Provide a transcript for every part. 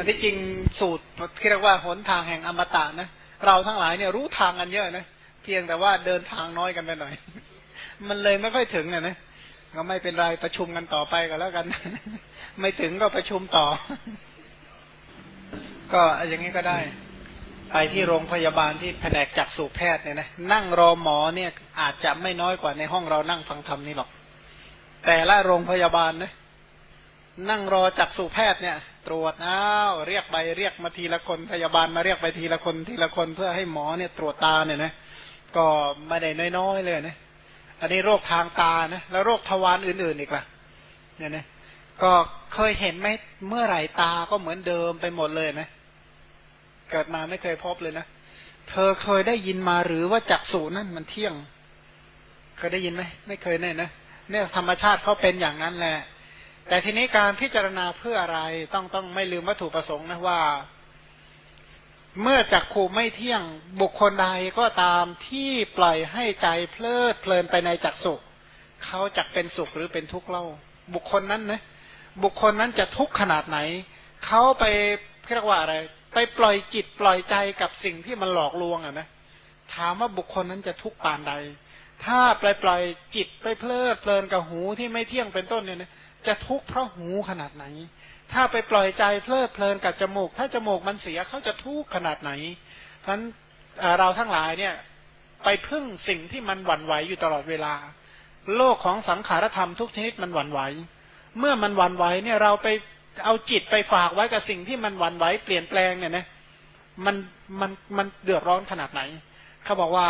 ันที่จริงสูตรที่เรียกว่าหนทางแห่งอมตะนะเราทั้งหลายเนี่ยรู้ทางกันเยอะนะเพียงแต่ว่าเดินทางน้อยกันไปหน่อย มันเลยไม่ค่อยถึงนะนะก็ไม่เป็นไรประชุมกันต่อไปก็แล้วกัน ไม่ถึงก็ประชุมต่อ ก็อย่างนี้ก็ได้ ไปที่โรงพยาบาลที่แผนกจักษุแพทย์เนี่ยนะนั่งรอหมอเนี่ยอาจจะไม่น้อยกว่าในห้องเรานั่งฟังธรรมนี่หรอก แต่ละโรงพยาบาลนะ นั่งรอจักษุแพทย์เนี่ย ตรวจอ้าวเรียกไปเรียกมาทีละคนพยาบาลมาเรียกไปทีละคนทีละคนเพื่อให้หมอเนี่ยตรวจตาเนี่ยนะก็ไม่ได้น้อยๆเลยนะอันนี้โรคทางตานะแล้วโรคทวารอื่นๆอีกล่ะ เนี่ยนะก็เคยเห็นไหมเมื่อไหร่ตาก็เหมือนเดิมไปหมดเลยนะเกิดมาไม่เคยพบเลยนะเธอเคยได้ยินมาหรือว่าจักสูนั่นมันเที่ยง เคยได้ยินไหมไม่เคยแน่นะเนี่ยธรรมชาติเขาเป็นอย่างนั้นแหละ แต่ทีนี้การพิจารณาเพื่ออะไรต้องต้องไม่ลืมวัตถุประสงค์นะว่า เมื่อจักขู่ไม่เที่ยงบุคคลใดก็ตามที่ปล่อยให้ใจเพลิดเพลินไปในจักสุเขาจักเป็นสุขหรือเป็นทุกข์เล่า บุคคลนั้นนะบุคคลนั้นจะทุกข์ขนาดไหนเขาไปเรียกว่าอะไร ไปปล่อยจิตปล่อยใจกับสิ่งที่มันหลอกลวงอะนะถามว่าบุคคลนั้นจะทุกข์ปานใด ถ้าปล่อยปล่อยจิตไปเพลิดเพลินกับหูที่ไม่เที่ยงเป็นต้นเนี่ยนะ จะทุกข์เพราะหูขนาดไหน ถ้าไปปล่อยใจเพลิดเพลินกับจมูก ถ้าจมูกมันเสียเขาจะทุกข์ขนาดไหน เพราะฉะนั้นเราทั้งหลายเนี่ยไปพึ่งสิ่งที่มันหวั่นไหวอยู่ตลอดเวลา โลกของสังขารธรรมทุกชนิดมันหวั่นไหว เมื่อมันหวั่นไหวเนี่ยเราไปเอาจิตไปฝากไว้กับสิ่งที่มันหวั่นไหวเปลี่ยนแปลงเนี่ยนะมันมันมันเดือดร้อนขนาดไหน เขาบอกว่า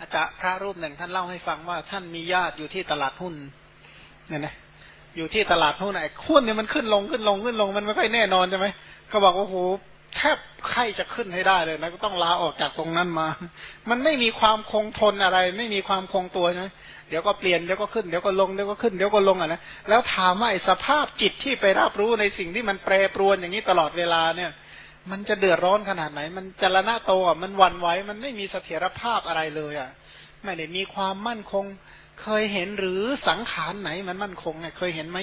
อาจารย์พระรูปหนึ่งท่านเล่าให้ฟังว่าท่านมีญาติอยู่ที่ตลาดหุ้นเนี่ยนะ อยู่ที่ตลาดหุ้นไอ้หุ้นเนี่ยมันขึ้นลงขึ้นลงขึ้นลงมันไม่ค่อยแน่นอนใช่ไหมเขาบอกว่าโอ้โหแทบใครจะขึ้นให้ได้เลยนะก็ต้องลาออกจากตรงนั้นมา มันไม่มีความคงทนอะไร ไม่มีความคงตัวใช่ไหมเดี๋ยวก็เปลี่ยนเดี๋ยวก็ขึ้นเดี๋ยวก็ลงเดี๋ยวก็ขึ้นเดี๋ยวก็ลงอะนะแล้วถามว่าไอ้สภาพจิตที่ไปรับรู้ในสิ่งที่มันแปรปรวนอย่างนี้ตลอดเวลาเนี่ย มันจะเดือดร้อนขนาดไหน มันจรณะโตอะมันวันไหวมันไม่มีเสถียรภาพอะไรเลยอะไม่ได้มีความมั่นคง เคยเห็นหรือสังขารไหนมันมั่นคงเนี่ยเคยเห็นไหม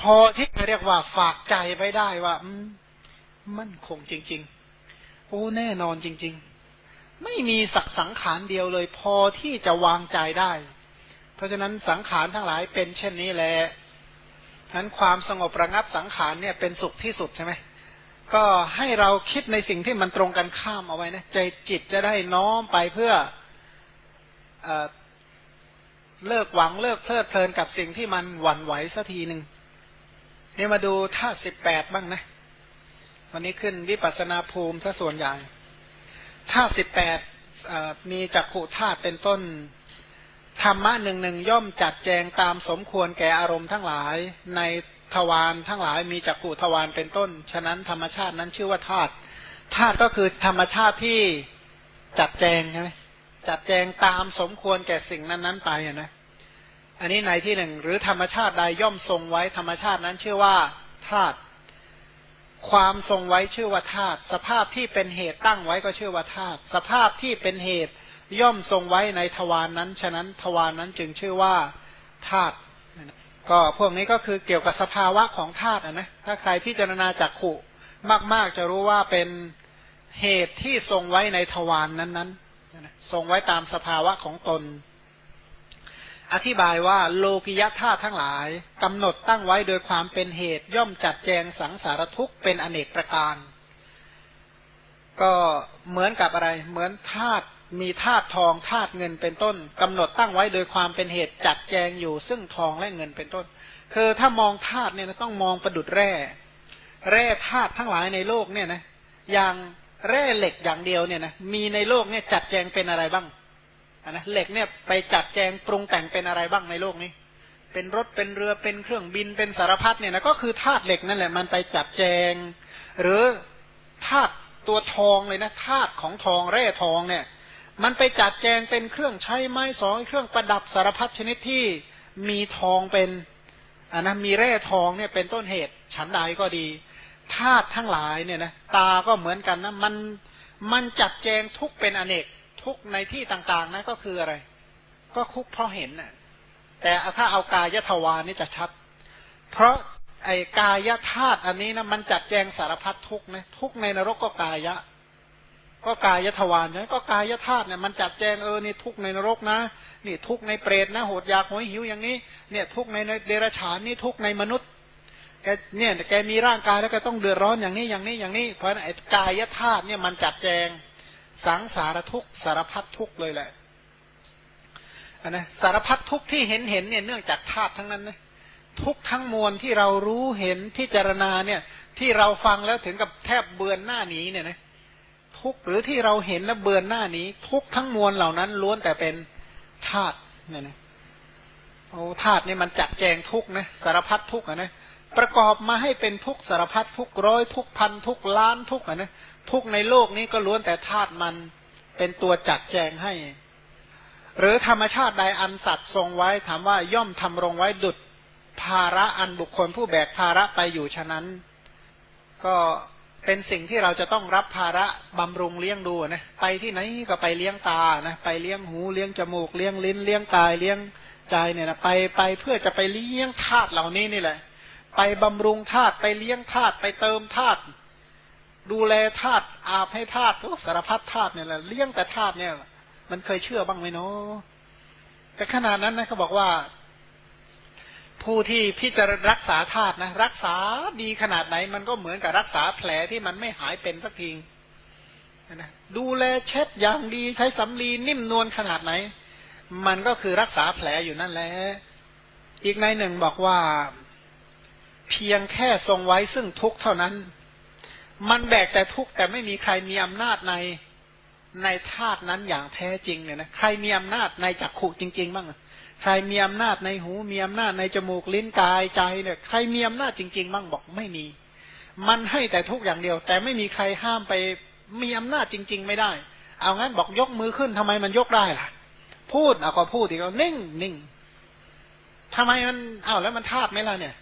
พอที่จะเรียกว่าฝากใจไว้ได้ว่า อืมมั่นคงจริง ๆ โอ้แน่นอนจริง ๆ ไม่มีสักสังขารเดียวเลย พอที่จะวางใจได้ เพราะฉะนั้นสังขารทั้งหลายเป็นเช่นนี้แหละนั้นความสงบระงับสังขารเนี่ยเป็นสุขที่สุดใช่ไหมก็ให้เราคิดในสิ่งที่มันตรงกันข้ามเอาไว้นะใจจิตจะได้น้อมไปเพื่ออ เลิกหวังเลิกเพลิดเพลินกับสิ่งที่มันหวั่นไหวสักทีหนึ่งนี่มาดูท่าสิบแปดบ้างนะ วันนี้ขึ้นวิปัสนาภูมิซะส่วนใหญ่ท่าสิบแปดมีจักขุธาตุเป็นต้นธรรมะหนึ่งหนึ่งย่อมจัดแจงตามสมควรแก่อารมณ์ทั้งหลาย ในทวารทั้งหลายมีจักขุทวารเป็นต้น ฉะนั้นธรรมชาตินั้นชื่อว่าธาตุธาตุก็คือธรรมชาติที่จัดแจงใช่ไหม จัดแจงตามสมควรแก่สิ่งนั้นๆไปนะ อันนี้ในที่หนึ่งหรือธรรมชาติใดย่อมทรงไว้ธรรมชาตินั้นชื่อว่าธาตุความทรงไว้ชื่อว่าธาตุสภาพที่เป็นเหตุตั้งไว้ก็ชื่อว่าธาตุสภาพที่เป็นเหตุย่อมทรงไว้ในทวารนนั้น ฉะนั้นทวารนนั้นจึงชื่อว่าธาตุก็พวกนี้ก็คือเกี่ยวกับสภาวะของธาตุนะถ้าใครพิจารณาจากขุมาก ๆ จะรู้ว่าเป็นเหตุที่ทรงไว้ในทวารนนั้นๆ ทรงไว้ตามสภาวะของตน อธิบายว่าโลกิยะธาตุทั้งหลายกำหนดตั้งไว้โดยความเป็นเหตุย่อมจัดแจงสังสารทุกข์เป็นอเนกประการ ก็เหมือนกับอะไร เหมือนธาตุมีธาตุทองธาตุเงินเป็นต้นกำหนดตั้งไว้โดยความเป็นเหตุจัดแจงอยู่ซึ่งทองและเงินเป็นต้น คือถ้ามองธาตุเนี่ยต้องมองประดุดแร่ แร่ธาตุทั้งหลายในโลกเนี่ยนะอย่าง แร่เหล็กอย่างเดียวเนี่ยนะมีในโลกเนี่ยจัดแจงเป็นอะไรบ้างนะเหล็กเนี่ยไปจัดแจงปรุงแต่งเป็นอะไรบ้างในโลกนี้ เป็นรถเป็นเรือเป็นเครื่องบินเป็นสารพัดเนี่ยนะก็คือธาตุเหล็กนั่นแหละมันไปจัดแจง หรือธาตุตัวทองเลยนะธาตุของทองแร่ทองเนี่ย มันไปจัดแจงเป็นเครื่องใช้ไม้สอยเครื่องประดับสารพัดชนิดที่มีทองเป็นอันนะมีแร่ทองเนี่ยเป็นต้นเหตุ ฉันใดก็ดี ธาตุทั้งหลายเนี่ยนะตาก็เหมือนกันนะมันมันจัดแจงทุกเป็นอเนกทุกในที่ต่างๆนะก็คืออะไร ก็คุกเพราะเห็นนะ่ะ แต่ถ้าเอากายทวานี่จะชัด เพราะไอ้กายธาตุอันนี้นะมันจัดแจงสารพัดทุกนะทุกในนรกก็กายะ ก็กายทวารใช่ก็กายธาตุเนี่ยมันจัดแจงเออนี่ทุกในนรกนะนี่ทุกในเปรตนะโหดอยากหอยหิวอย่างนี้ เนี่ย ทุกในเดรัจฉานนี่ทุกในมนุษย์ แกเนี่ยแกมีร่างกายแล้วก็ต้องเดือดร้อนอย่างนี้อย่างนี้อย่างนี้ เพราะไอ้กายธาตุเนี่ยมันจัดแจงสังสารทุกสารพัดทุกเลยแหละอันนะสารพัดทุกที่เห็นเห็นเนี่ยเนื่องจากธาตุทั้งนั้นนะทุกทั้งมวลที่เรารู้เห็นพิจารณาเนี่ย ที่เราฟังแล้วถึงกับแทบเบือนหน้านี้เนี่ยนะทุกหรือที่เราเห็นแล้วเบือนหน้านี้ ทุกทั้งมวลเหล่านั้นล้วนแต่เป็นธาตุเนี่ยนะโอ้ธาตุนี่มันจัดแจงทุกนะสารพัดทุกอะนะ ประกอบมาให้เป็นทุกสารพัดทุกร้อยทุกพันทุกล้านทุกนะทุกในโลกนี้ก็ล้วนแต่ธาตุมันเป็นตัวจัดแจงให้ หรือธรรมชาติใดอันสัตว์ทรงไว้ถามว่าย่อมทำรงไว้ดุดภาระอันบุคคลผู้แบกภาระไปอยู่ฉะนั้น ก็เป็นสิ่งที่เราจะต้องรับภาระบำรุงเลี้ยงดูนะไปที่ไหนก็ไปเลี้ยงตานะไปเลี้ยงหูเลี้ยงจมูกเลี้ยงลิ้นเลี้ยงกายเลี้ยงใจเนี่ยนะไปไปเพื่อจะไปเลี้ยงธาตุเหล่านี้นี่แหละ ไปบำรุงธาตุไปเลี้ยงธาตุไปเติมธาตุดูแลธาตุอาบให้ธาตุสารพัดธาตุเนี่ยแหละเลี้ยงแต่ธาตุเนี่ย มันเคยเชื่อบ้างไหมเนาะแต่ขนาดนั้นนะเขาบอกว่า ผู้ที่พิจารรักษาธาตุนะ รักษาดีขนาดไหน มันก็เหมือนกับรักษาแผลที่มันไม่หายเป็นสักทีนะดูแลเช็ดอย่างดีใช้สำลีนิ่มนวลขนาดไหน มันก็คือรักษาแผลอยู่นั่นแหละอีกในหนึ่งบอกว่า เพียงแค่ทรงไว้ซึ่งทุกเท่านั้น มันแบกแต่ทุกข์แต่ไม่มีใครมีอำนาจในในธาตุนั้นอย่างแท้จริงเนี่ยนะใครมีอำนาจในจักขุจริง ๆ บ้างใครมีอำนาจในหูมีอำนาจในจมูกลิ้นกายใจเนี่ยใครมีอำนาจจริง ๆ บ้างบอกไม่มี มันให้แต่ทุกอย่างเดียว แต่ไม่มีใครห้ามไปมีอำนาจจริง ๆ ไม่ได้ เอางั้นบอกยกมือขึ้นทำไมมันยกได้ล่ะ พูดเอาก็พูดอีกแล้วนิ่งนิ่งทำไมมันเอาแล้วมันธาตุไหมล่ะเนี่ย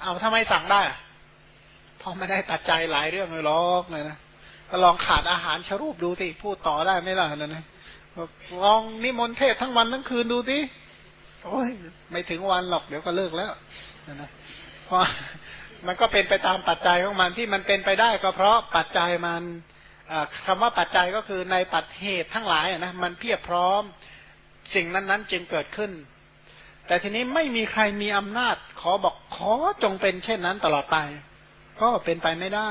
เอาทำไมสั่งได้พอไม่ได้ปัจจัยหลายเรื่องเลยหรอกเลยนะก็ลองขาดอาหารชรูปดูสิพูดต่อได้ไหมล่ะนั่นนะลองนิมนต์เทศทั้งวันทั้งคืนดูสิโอ้ยไม่ถึงวันหรอกเดี๋ยวก็เลิกแล้วนะนะเพราะมันก็เป็นไปตามปัจจัยของมันที่มันเป็นไปได้ก็เพราะปัจจัยมันคำว่าปัจจัยก็คือในปัจเหตุทั้งหลายนะมันเพียบพร้อมสิ่งนั้นๆ จึงเกิดขึ้น แต่ทีนี้ไม่มีใครมีอำนาจขอบอก ขอจงเป็นเช่นนั้นตลอดไป ก็เป็นไปไม่ได้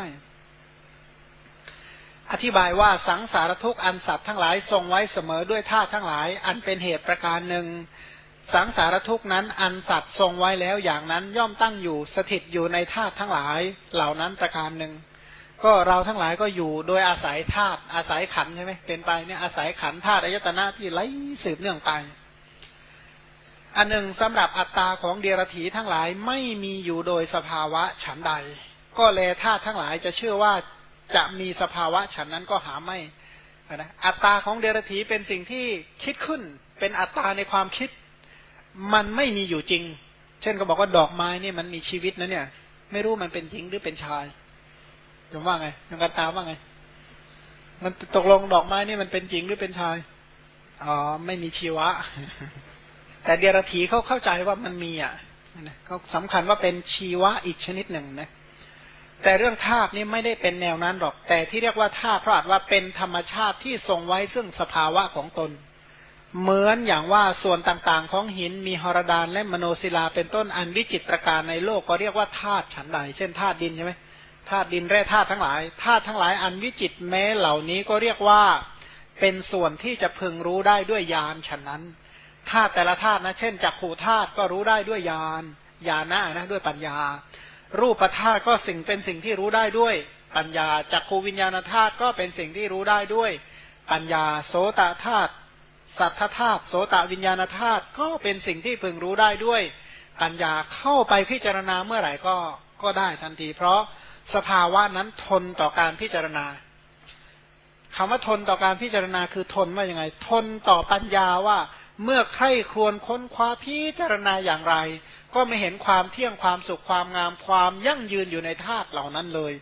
อธิบายว่าสังสารทุกอันสัตว์ทั้งหลายทรงไว้เสมอด้วยท่าทั้งหลาย อันเป็นเหตุประการหนึ่ง สังสารทุกนั้นอันสัตว์ทรงไว้แล้วอย่างนั้นย่อมตั้งอยู่สถิตอยู่ในธาตุทั้งหลาย เหล่านั้นประการหนึ่งก็เราทั้งหลายก็อยู่โดยอาศัยธาตุอาศัยขันใช่ไหมเป็นไปเนี่ยอาศัยขันธาตุอายตนะที่ไหลสืบเนื่องไป อันหนึ่งสำหรับอัตตาของเดียรถีทั้งหลายไม่มีอยู่โดยสภาวะฉันใด ก็แลธาตุทั้งหลายจะเชื่อว่าจะมีสภาวะฉันนั้นก็หาไม่นะอัตตาของเดรัจฉีเป็นสิ่งที่คิดขึ้น เป็นอัตตาในความคิด มันไม่มีอยู่จริง เช่นก็บอกว่าดอกไม้นี่มันมีชีวิตนะเนี่ย ไม่รู้มันเป็นหญิงหรือเป็นชายจะว่าไงยังกันตาว่าไง มันตกลงดอกไม้นี่มันเป็นหญิงหรือเป็นชายอ๋อไม่มีชีวะ แต่เดรัจฉีเขาเข้าใจว่ามันมีอะเขาสำคัญว่าเป็นชีวะอีกชนิดหนึ่งนะ แต่เรื่องธาตุนี้ไม่ได้เป็นแนวนั้นหรอก แต่ที่เรียกว่าธาตุเพราะอาจว่าเป็นธรรมชาติที่ทรงไว้ซึ่งสภาวะของตน เหมือนอย่างว่าส่วนต่างๆ ของหินมีหรดานและมโนศิลาเป็นต้นอันวิจิตรการในโลกก็เรียกว่าธาตุฉันใด เช่นธาตุดินใช่ไหมธาตุดินแร่ธาตุทั้งหลายธาตุทั้งหลายอันวิจิตแม้เหล่านี้ก็เรียกว่าเป็นส่วนที่จะพึงรู้ได้ด้วยญาณฉันนั้น ธาตุแต่ละธาตุนะ เช่นจักขู่ธาตุก็รู้ได้ด้วยญาณญาณะนะด้วยปัญญา รูปธาตุก็สิ่งเป็นสิ่งที่รู้ได้ด้วยปัญญาจักขูวิญญาณธาตุก็เป็นสิ่งที่รู้ได้ด้วย ปัญญาโสตธาตุสัทธธาตุโสตวิญญาณธาตุก็เป็นสิ่งที่พึงรู้ได้ด้วย ปัญญาเข้าไปพิจารณาเมื่อไหร่ก็ก็ได้ทันที เพราะสภาวะนั้นทนต่อการพิจารณาคำว่าทนต่อการพิจารณาคือทนว่ายังไง ทนต่อปัญญาว่า เมื่อใครควรค้นคว้าพิจารณาอย่างไร ก็ไม่เห็นความเที่ยงความสุขความงามความยั่งยืนอยู่ในธาตุเหล่านั้นเลย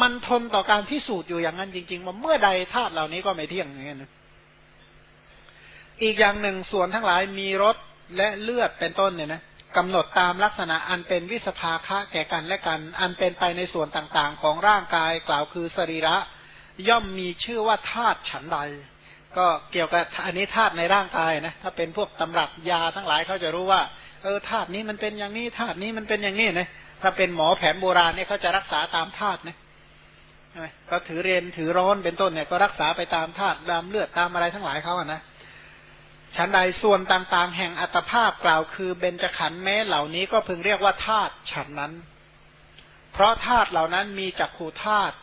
มันทนต่อการพิสูจน์อยู่อย่างนั้นจริงๆว่าเมื่อใดธาตุเหล่านี้ก็ไม่เที่ยงอย่างนี้นะอีกอย่างหนึ่งส่วนทั้งหลายมีรสและเลือดเป็นต้นเนี่ยนะกำหนดตามลักษณะอันเป็นวิสภาคะแก่กันและกัน อันเป็นไปในส่วนต่างๆ ของร่างกายกล่าวคือสรีระ ย่อมมีชื่อว่าธาตุฉันใด ก็เกี่ยวกับอันนี้ธาตุในร่างกายนะถ้าเป็นพวกตำรับยาทั้งหลายเขาจะรู้ว่า เออธาตุนี้มันเป็นอย่างนี้ธาตุนี้มันเป็นอย่างนี้นะถ้าเป็นหมอแผนโบราณเนี่ยเขาจะรักษาตามธาตุนะก็ถือเรียนถือร้อนเป็นต้นเนี่ยก็รักษาไปตามธาตุตามเลือดตามอะไรทั้งหลายเขาอะนะชั้นใดส่วนต่างๆ แห่งอัตภาพกล่าวคือเบญจขันธ์แม้เหล่านี้ก็พึงเรียกว่าธาตุฉันนั้น เพราะธาตุเหล่านั้นมีจักขูธาตุ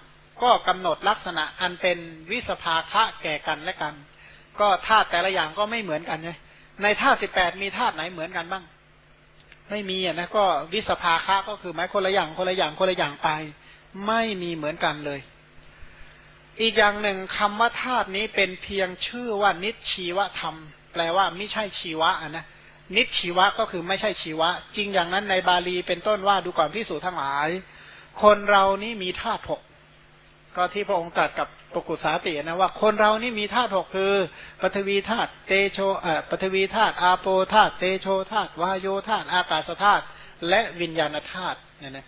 ก็กำหนดลักษณะอันเป็นวิสภาคะแก่กันและกัน ก็ธาตุแต่ละอย่างก็ไม่เหมือนกันไงในธาตุสิบแปดมีธาตุไหนเหมือนกันบ้าง ไม่มีอะนะก็วิสภาคะก็คือหมายคนละอย่างคนละอย่างคนละอย่างไป ไม่มีเหมือนกันเลย อีกอย่างหนึ่งคำว่าธาตุนี้เป็นเพียงชื่อว่านิชีวธรรม แปลว่าไม่ใช่ชีวะนะนิชีวะก็คือไม่ใช่ชีวะ จริงอย่างนั้นในบาลีเป็นต้นว่าดูก่อนพิสูจทั้งหลาย คนเรานี่มีธาตุหก ก็ที่พระองค์ตรัสกับปกุสาตินะว่าคนเรานี่มีธาตุหกคือปฐวีธาตุเตโชเอ่อปฐวีธาตุอาโปธาตุเตโชธาตุวายโยธาตุอากาศธาตุและวิญญาณธาตุเนี่ยนะ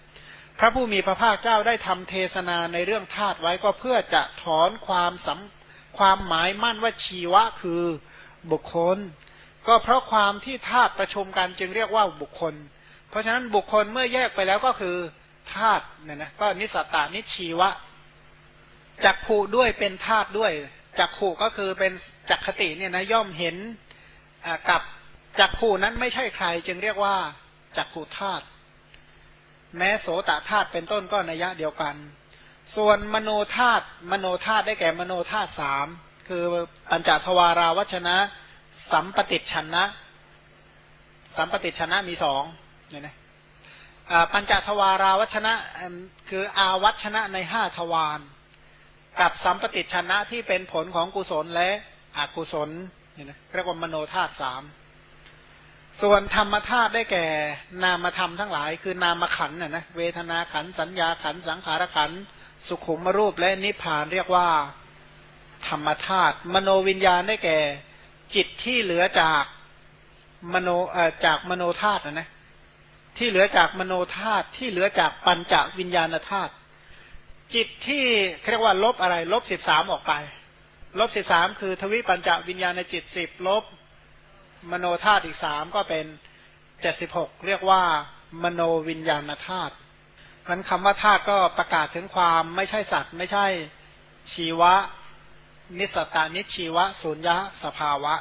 พระผู้มีพระภาคเจ้าได้ทำเทศนาในเรื่องธาตุไว้ก็เพื่อจะถอนความสำความหมายมั่นว่าชีวะคือบุคคล ก็เพราะความที่ธาตุประชุมกันจึงเรียกว่าบุคคล เพราะฉะนั้นบุคคลเมื่อแยกไปแล้วก็คือธาตุเนี่ยนะก็นิสตานิชีวะ จักผูด้วยเป็นธาตุด้วยจักผูก็คือเป็นจักขติเนี่ยนะย่อมเห็นกับจักผูนั้นไม่ใช่ใคร จึงเรียกว่าจักผูธาตุแม้โสตธาตุเป็นต้นก็นัยะเดียวกัน ส่วนมโนธาตุมโนธาตุได้แก่มโนธาตุสามคือปัญจทวาราวัชนะ สัมปติชนะ สัมปติชนะมีสองเนี่ยนะปัญจทวาราวัชนะคืออาวัชนะในห้าทวาร กับสัมปติชนะที่เป็นผลของกุศลและอกุศลเนี่ยนะเรียกว่ามโนธาตุสามส่วนธรรมธาตุได้แก่ นามธรรมทั้งหลาย คือนามขันน่ะนะเวทนาขันสัญญาขันสังขารขันสุขุมรูปและนิพพานเรียกว่า ธรรมธาตุมโนวิญญาณได้แก่ จิตที่เหลือจากมโนเอ่อจากมโนธาตุนะนะที่เหลือจากมโนธาตุที่เหลือจากปัญจวิญญาณธาตุ จิตที่เรียกว่าลบอะไร ลบสิบสามออกไป ลบสิบสามคือทวิปัญจวิญญาณในจิตสิบลบ มโนธาตุอีกสามก็เป็นเจ็ดสิบหกเรียกว่ามโนวิญญาณธาตุมันคำว่าธาตุก็ประกาศถึงความไม่ใช่สัตว์ ไม่ใช่ชีวะ นิสตานิชีวะสุญญะสภาวะ